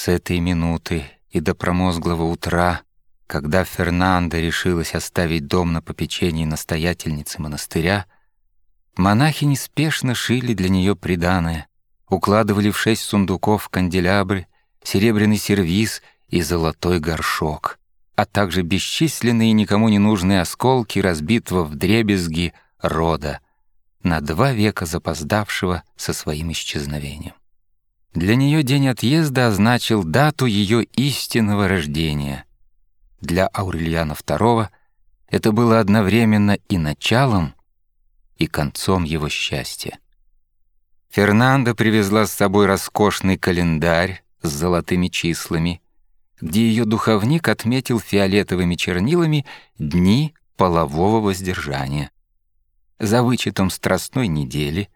С этой минуты и до промозглого утра, когда Фернанда решилась оставить дом на попечении настоятельницы монастыря, монахи неспешно шили для нее приданое, укладывали в шесть сундуков канделябры, серебряный сервиз и золотой горшок, а также бесчисленные никому не нужные осколки разбитого вдребезги рода, на два века запоздавшего со своим исчезновением. Для нее день отъезда означил дату ее истинного рождения. Для Аурельяна II это было одновременно и началом, и концом его счастья. Фернанда привезла с собой роскошный календарь с золотыми числами, где ее духовник отметил фиолетовыми чернилами дни полового воздержания. За вычетом страстной недели,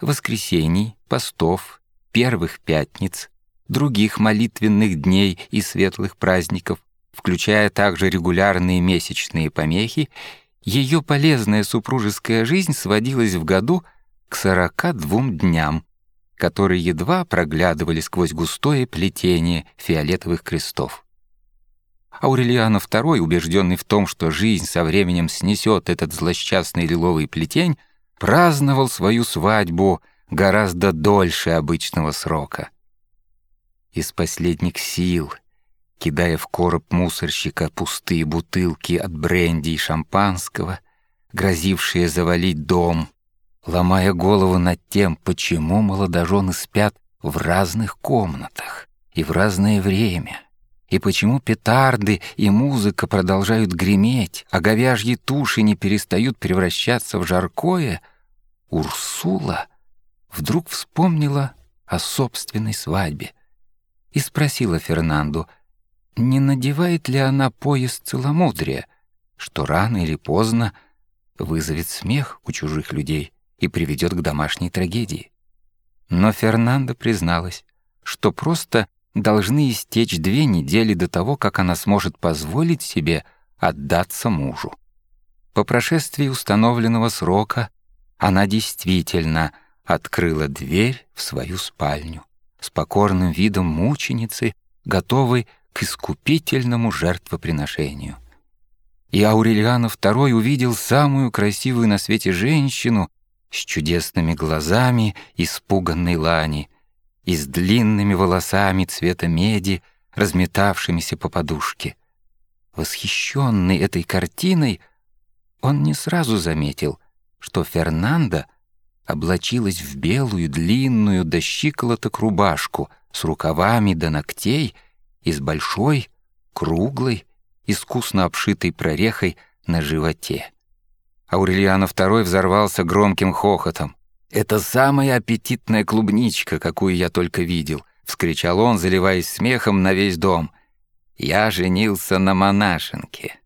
воскресений, постов первых пятниц, других молитвенных дней и светлых праздников, включая также регулярные месячные помехи, ее полезная супружеская жизнь сводилась в году к 42 дням, которые едва проглядывали сквозь густое плетение фиолетовых крестов. Аурелиано II, убежденный в том, что жизнь со временем снесет этот злосчастный лиловый плетень, праздновал свою свадьбу — гораздо дольше обычного срока. Из последних сил, кидая в короб мусорщика пустые бутылки от бренди и шампанского, грозившие завалить дом, ломая голову над тем, почему молодожены спят в разных комнатах и в разное время, и почему петарды и музыка продолжают греметь, а говяжьи туши не перестают превращаться в жаркое, Урсула — вдруг вспомнила о собственной свадьбе и спросила Фернанду, не надевает ли она пояс целомудрия, что рано или поздно вызовет смех у чужих людей и приведет к домашней трагедии. Но Фернанда призналась, что просто должны истечь две недели до того, как она сможет позволить себе отдаться мужу. По прошествии установленного срока она действительно — открыла дверь в свою спальню с покорным видом мученицы, готовой к искупительному жертвоприношению. И Аурельяно II увидел самую красивую на свете женщину с чудесными глазами испуганной лани и с длинными волосами цвета меди, разметавшимися по подушке. Восхищенный этой картиной, он не сразу заметил, что Фернандо — облачилась в белую, длинную до щиколоток рубашку с рукавами до ногтей и с большой, круглой, искусно обшитой прорехой на животе. Аурельяно II взорвался громким хохотом. «Это самая аппетитная клубничка, какую я только видел», — вскричал он, заливаясь смехом на весь дом. «Я женился на монашенке».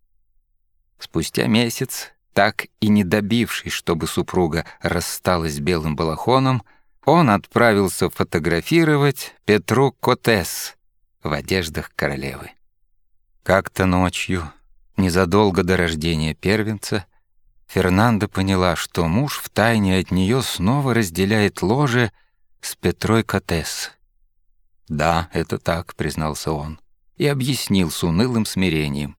Спустя месяц так и не добившись, чтобы супруга рассталась с белым балахоном, он отправился фотографировать Петру Котес в одеждах королевы. Как-то ночью, незадолго до рождения первенца, Фернанда поняла, что муж втайне от нее снова разделяет ложе с Петрой Котес. «Да, это так», — признался он, и объяснил с унылым смирением.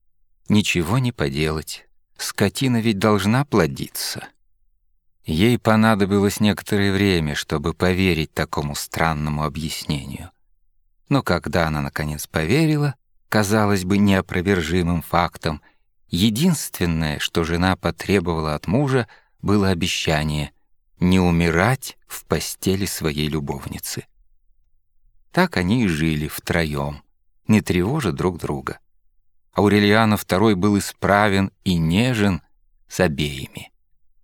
«Ничего не поделать. Скотина ведь должна плодиться. Ей понадобилось некоторое время, чтобы поверить такому странному объяснению. Но когда она, наконец, поверила, казалось бы, неопровержимым фактом, единственное, что жена потребовала от мужа, было обещание не умирать в постели своей любовницы. Так они и жили втроем, не тревожа друг друга. Аурельяно II был исправен и нежен с обеими.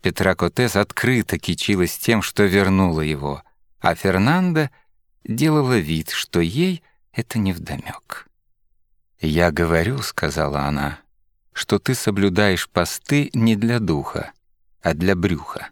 Петра Котес открыто кичилась тем, что вернула его, а Фернанда делала вид, что ей это невдомёк. «Я говорю», — сказала она, — «что ты соблюдаешь посты не для духа, а для брюха».